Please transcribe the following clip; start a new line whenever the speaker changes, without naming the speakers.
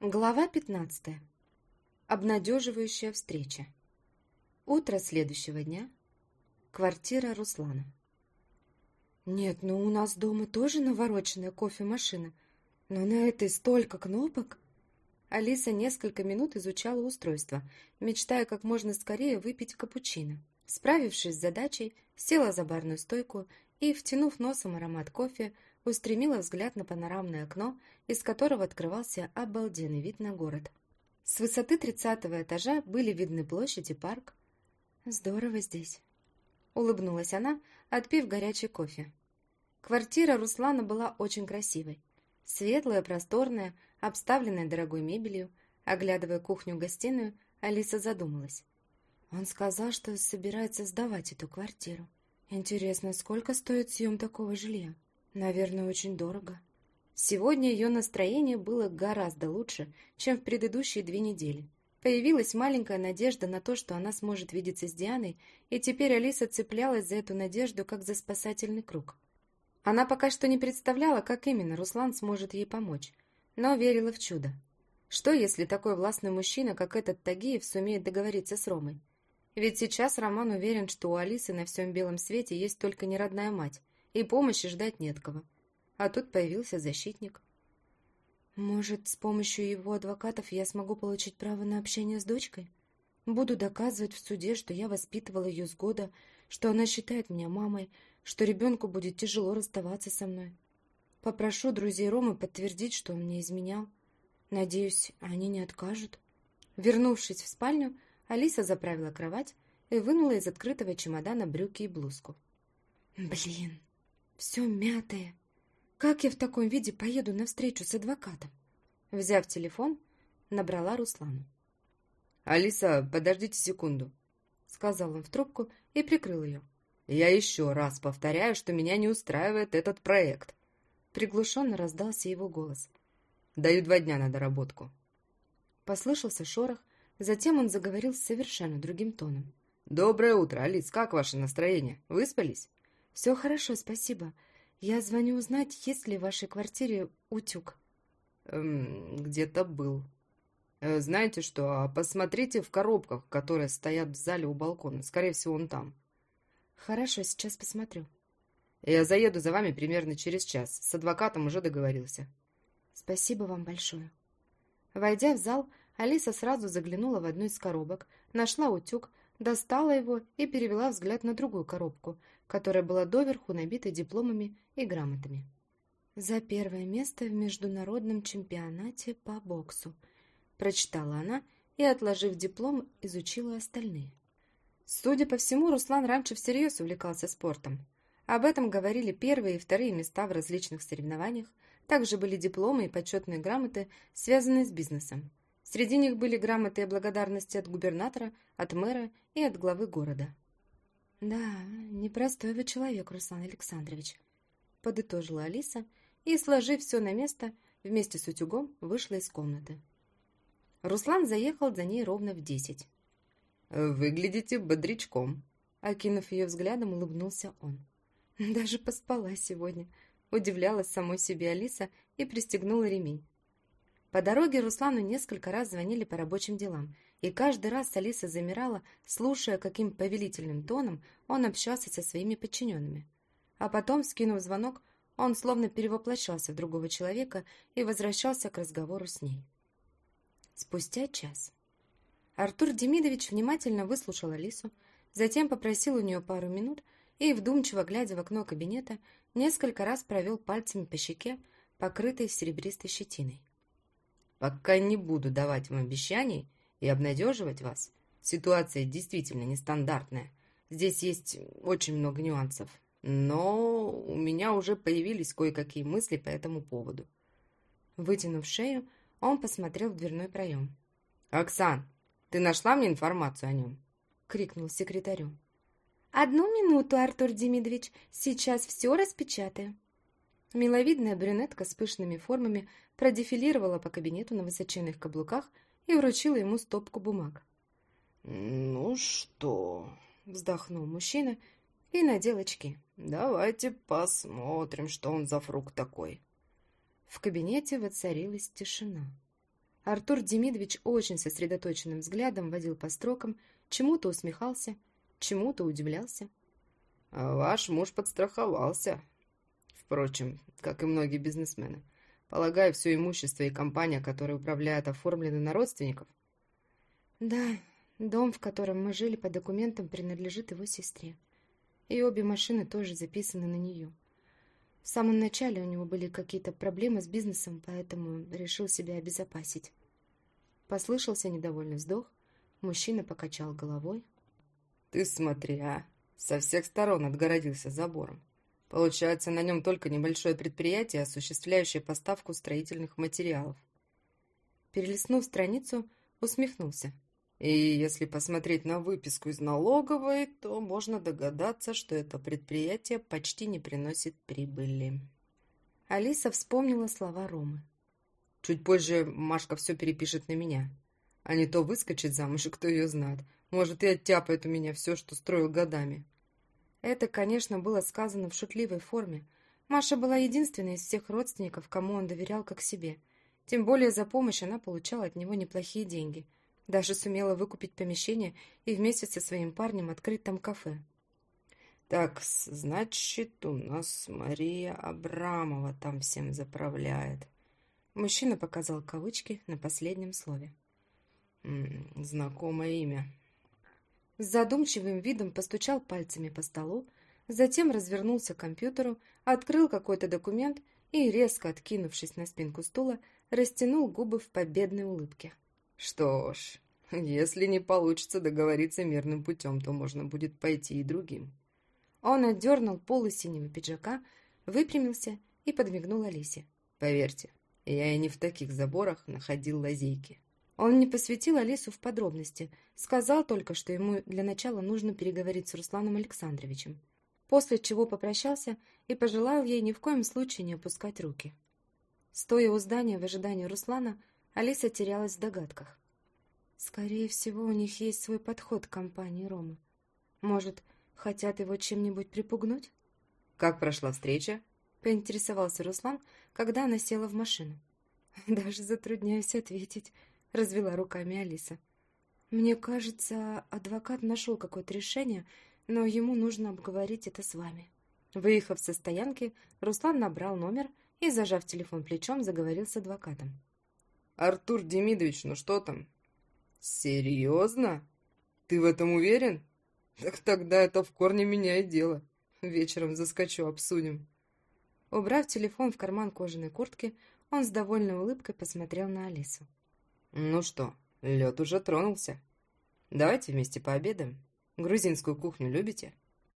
Глава 15. Обнадеживающая встреча. Утро следующего дня. Квартира Руслана. Нет, ну у нас дома тоже навороченная кофемашина, но на этой столько кнопок. Алиса несколько минут изучала устройство, мечтая как можно скорее выпить капучино. Справившись с задачей, села за барную стойку и, втянув носом аромат кофе, устремила взгляд на панорамное окно, из которого открывался обалденный вид на город. С высоты тридцатого этажа были видны площадь и парк. «Здорово здесь», — улыбнулась она, отпив горячий кофе. Квартира Руслана была очень красивой. Светлая, просторная, обставленная дорогой мебелью. Оглядывая кухню-гостиную, Алиса задумалась. Он сказал, что собирается сдавать эту квартиру. Интересно, сколько стоит съем такого жилья? Наверное, очень дорого. Сегодня ее настроение было гораздо лучше, чем в предыдущие две недели. Появилась маленькая надежда на то, что она сможет видеться с Дианой, и теперь Алиса цеплялась за эту надежду, как за спасательный круг. Она пока что не представляла, как именно Руслан сможет ей помочь, но верила в чудо. Что, если такой властный мужчина, как этот Тагиев, сумеет договориться с Ромой? Ведь сейчас Роман уверен, что у Алисы на всем белом свете есть только неродная мать, и помощи ждать нет кого. А тут появился защитник. Может, с помощью его адвокатов я смогу получить право на общение с дочкой? Буду доказывать в суде, что я воспитывала ее с года, что она считает меня мамой, что ребенку будет тяжело расставаться со мной. Попрошу друзей Ромы подтвердить, что он мне изменял. Надеюсь, они не откажут. Вернувшись в спальню, Алиса заправила кровать и вынула из открытого чемодана брюки и блузку. Блин, все мятое. Как я в таком виде поеду на встречу с адвокатом? Взяв телефон, набрала Руслану.
«Алиса, подождите секунду», — сказал он в трубку и прикрыл ее. «Я еще раз повторяю, что меня не устраивает этот проект».
Приглушенно раздался его голос.
«Даю два дня на доработку».
Послышался шорох, затем он заговорил совершенно другим тоном.
«Доброе утро, Алис, как ваше настроение? Выспались?»
«Все хорошо, спасибо. Я звоню узнать, есть ли в вашей квартире утюг».
Эм, «Где-то был». Э, «Знаете что, а посмотрите в коробках, которые стоят в зале у балкона. Скорее всего, он там».
«Хорошо, сейчас посмотрю».
«Я заеду за вами примерно через час. С адвокатом уже договорился».
«Спасибо вам большое». Войдя в зал, Алиса сразу заглянула в одну из коробок, нашла утюг, достала его и перевела взгляд на другую коробку, которая была доверху набита дипломами и грамотами. «За первое место в международном чемпионате по боксу», прочитала она и, отложив диплом, изучила остальные. Судя по всему, Руслан раньше всерьез увлекался спортом. Об этом говорили первые и вторые места в различных соревнованиях, также были дипломы и почетные грамоты, связанные с бизнесом. Среди них были грамоты и благодарности от губернатора, от мэра и от главы города. «Да, непростой вы человек, Руслан Александрович», — подытожила Алиса и, сложив все на место, вместе с утюгом вышла из комнаты. Руслан заехал за ней ровно в десять.
«Выглядите бодрячком», —
окинув ее взглядом, улыбнулся он. «Даже поспала сегодня», — удивлялась самой себе Алиса и пристегнула ремень. По дороге Руслану несколько раз звонили по рабочим делам, и каждый раз Алиса замирала, слушая, каким повелительным тоном он общался со своими подчиненными. А потом, скинув звонок, он словно перевоплощался в другого человека и возвращался к разговору с ней. Спустя час. Артур Демидович внимательно выслушал Алису, затем попросил у нее пару минут и, вдумчиво глядя в окно кабинета, несколько раз провел пальцами по щеке, покрытой серебристой щетиной.
Пока не буду давать вам обещаний и обнадеживать вас. Ситуация действительно нестандартная. Здесь есть очень много нюансов. Но у меня уже появились кое-какие мысли по этому поводу.
Вытянув шею, он посмотрел в дверной проем.
«Оксан, ты нашла мне информацию о нем?» — крикнул секретарю.
«Одну минуту, Артур Демидович, сейчас все распечатаю». Миловидная брюнетка с пышными формами продефилировала по кабинету на высоченных каблуках и вручила ему стопку бумаг.
«Ну что?» — вздохнул мужчина
и надел очки.
«Давайте посмотрим, что он за фрукт такой».
В кабинете воцарилась тишина. Артур Демидович очень сосредоточенным взглядом водил по строкам, чему-то усмехался, чему-то удивлялся.
Ваш муж подстраховался. Впрочем, как и многие бизнесмены. Полагаю, все имущество и компания, которая управляет, оформлены на родственников?
Да, дом, в котором мы жили по документам, принадлежит его сестре. И обе машины тоже записаны на нее. В самом начале у него были какие-то проблемы с бизнесом, поэтому решил себя обезопасить. Послышался недовольный вздох, мужчина покачал головой.
«Ты смотри, а! Со всех сторон отгородился забором. Получается, на нем только небольшое предприятие, осуществляющее поставку строительных материалов».
Перелистнув страницу, усмехнулся.
И если посмотреть на выписку из налоговой, то можно догадаться, что это предприятие почти не приносит прибыли.
Алиса вспомнила слова Ромы.
Чуть позже Машка все перепишет на меня. А не то выскочит замуж, и кто ее знает. Может, и оттяпает у меня все, что строил годами.
Это, конечно, было сказано в шутливой форме. Маша была единственной из всех родственников, кому он доверял как себе. Тем более за помощь она получала от него неплохие деньги – даже сумела выкупить помещение и вместе со своим парнем открыть там кафе.
Так, значит, у нас Мария Абрамова там всем заправляет.
Мужчина показал кавычки на последнем слове.
Знакомое имя.
С задумчивым видом постучал пальцами по столу, затем развернулся к компьютеру, открыл какой-то документ и, резко откинувшись на спинку стула, растянул губы в победной улыбке.
Что ж, если не получится договориться мирным путем, то можно будет пойти и другим.
Он отдернул полы синего пиджака, выпрямился и подмигнул Алисе.
Поверьте, я и не в таких заборах находил лазейки.
Он не посвятил Алису в подробности, сказал только, что ему для начала нужно переговорить с Русланом Александровичем, после чего попрощался и пожелал ей ни в коем случае не опускать руки. Стоя у здания в ожидании Руслана, Алиса терялась в догадках. Скорее всего, у них есть свой подход к компании Ромы. Может, хотят его чем-нибудь припугнуть?
«Как прошла встреча?»
— поинтересовался Руслан, когда она села в машину. «Даже затрудняюсь ответить», — развела руками Алиса. «Мне кажется, адвокат нашел какое-то решение, но ему нужно обговорить это с вами». Выехав со стоянки, Руслан набрал номер и, зажав телефон плечом, заговорил с адвокатом.
«Артур Демидович, ну что там?» «Серьезно? Ты в этом уверен? Так тогда это в корне меняет дело. Вечером заскочу, обсудим».
Убрав телефон в карман кожаной куртки, он с довольной улыбкой посмотрел на Алису.
«Ну что, лед уже тронулся. Давайте вместе пообедаем. Грузинскую кухню любите?»